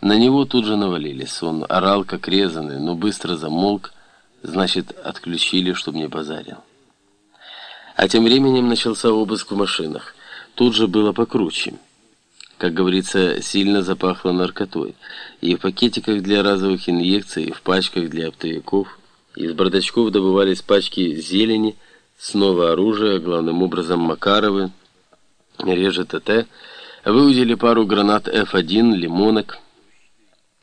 На него тут же навалились. Он орал, как резанный, но быстро замолк, значит, отключили, чтобы не базарил. А тем временем начался обыск в машинах. Тут же было покруче. Как говорится, сильно запахло наркотой. И в пакетиках для разовых инъекций, и в пачках для оптовиков. Из бардачков добывались пачки зелени, снова оружие, главным образом Макаровы, реже ТТ, выудили пару гранат F1, лимонок.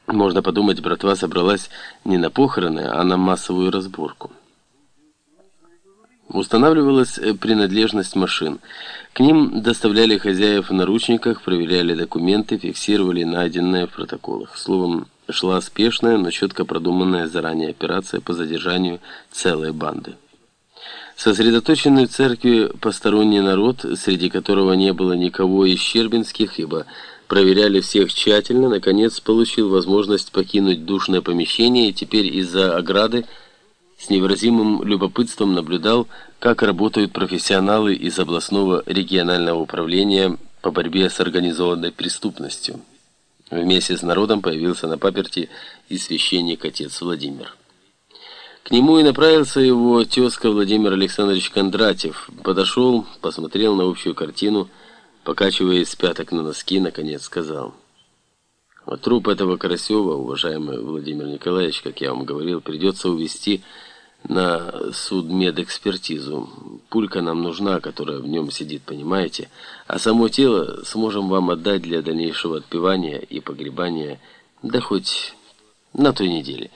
Можно подумать, братва собралась не на похороны, а на массовую разборку. Устанавливалась э, принадлежность машин. К ним доставляли хозяев в наручниках, проверяли документы, фиксировали найденное в протоколах. Словом, шла спешная, но четко продуманная заранее операция по задержанию целой банды. Сосредоточенный в церкви посторонний народ, среди которого не было никого из Щербинских, ибо проверяли всех тщательно, наконец получил возможность покинуть душное помещение и теперь из-за ограды с невыразимым любопытством наблюдал, как работают профессионалы из областного регионального управления по борьбе с организованной преступностью. Вместе с народом появился на паперти и священник отец Владимир. К нему и направился его тезка Владимир Александрович Кондратьев. Подошел, посмотрел на общую картину, покачиваясь с пяток на носки, наконец сказал. Вот труп этого Карасева, уважаемый Владимир Николаевич, как я вам говорил, придется увезти на судмедэкспертизу. Пулька нам нужна, которая в нем сидит, понимаете? А само тело сможем вам отдать для дальнейшего отпевания и погребания, да хоть на той неделе.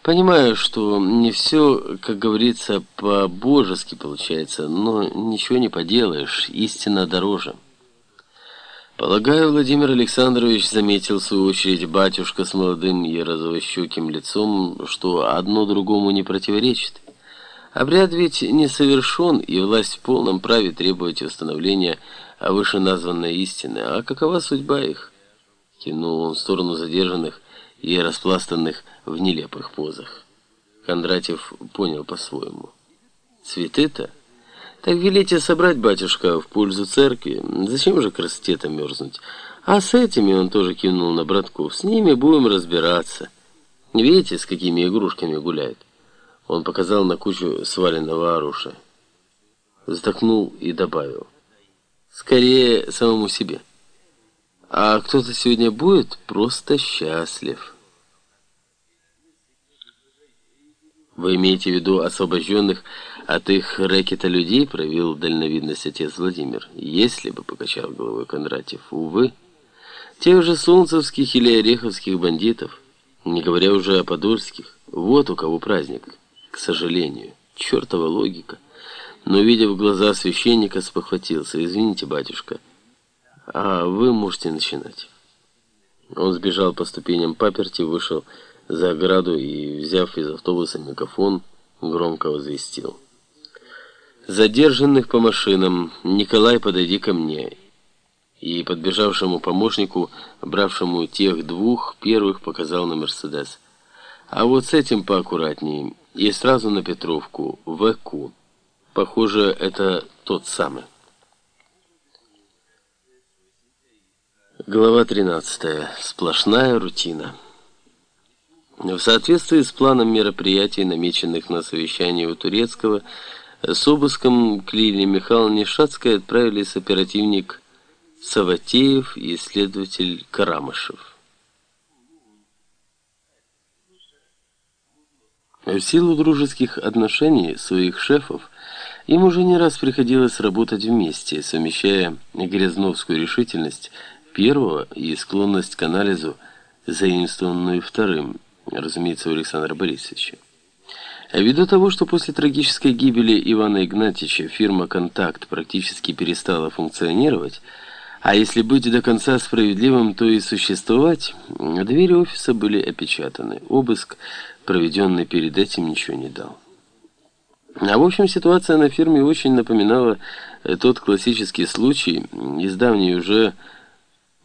Понимаю, что не все, как говорится, по-божески получается, но ничего не поделаешь, истина дороже. Полагаю, Владимир Александрович заметил в свою очередь батюшка с молодым и лицом, что одно другому не противоречит. Обряд ведь не совершен, и власть в полном праве требовать установления вышеназванной истины. А какова судьба их? Кинул он в сторону задержанных и распластанных в нелепых позах. Кондратьев понял по-своему. Цветы-то? Так велите собрать, батюшка, в пользу церкви. Зачем же красоте-то мерзнуть? А с этими он тоже кинул на братков. С ними будем разбираться. Видите, с какими игрушками гуляет? Он показал на кучу сваленного оружия. Вздохнул и добавил. Скорее самому себе. А кто-то сегодня будет просто счастлив. Вы имеете в виду освобожденных от их рэкета людей провел дальновидность отец Владимир. Если бы, покачал головой Кондратьев, увы, тех же солнцевских или ореховских бандитов, не говоря уже о подольских, вот у кого праздник, к сожалению, чертова логика. Но, видя в глаза священника, спохватился. «Извините, батюшка, а вы можете начинать». Он сбежал по ступеням паперти, вышел за ограду и, взяв из автобуса мегафон, громко возвестил. Задержанных по машинам. Николай, подойди ко мне. И подбежавшему помощнику, бравшему тех двух, первых показал на Мерседес. А вот с этим поаккуратнее. И сразу на Петровку, ВК. Похоже, это тот самый. Глава 13. Сплошная рутина. В соответствии с планом мероприятий, намеченных на совещании у Турецкого, с обыском к Лилии Михайловне Шацкой отправились оперативник Саватеев и следователь Карамышев. В силу дружеских отношений своих шефов им уже не раз приходилось работать вместе, совмещая грязновскую решительность первого и склонность к анализу, заимствованную вторым, разумеется, у Александра Борисовича. Ввиду того, что после трагической гибели Ивана Игнатьевича фирма «Контакт» практически перестала функционировать, а если быть до конца справедливым, то и существовать, двери офиса были опечатаны. Обыск, проведенный перед этим, ничего не дал. А в общем, ситуация на фирме очень напоминала тот классический случай из давней уже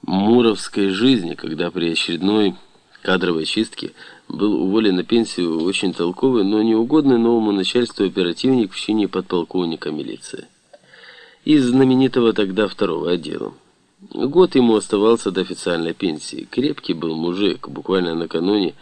муровской жизни, когда при очередной кадровой чистке был уволен на пенсию очень толковый, но неугодный новому начальству оперативник в чине подполковника милиции. Из знаменитого тогда второго отдела. Год ему оставался до официальной пенсии. Крепкий был мужик, буквально накануне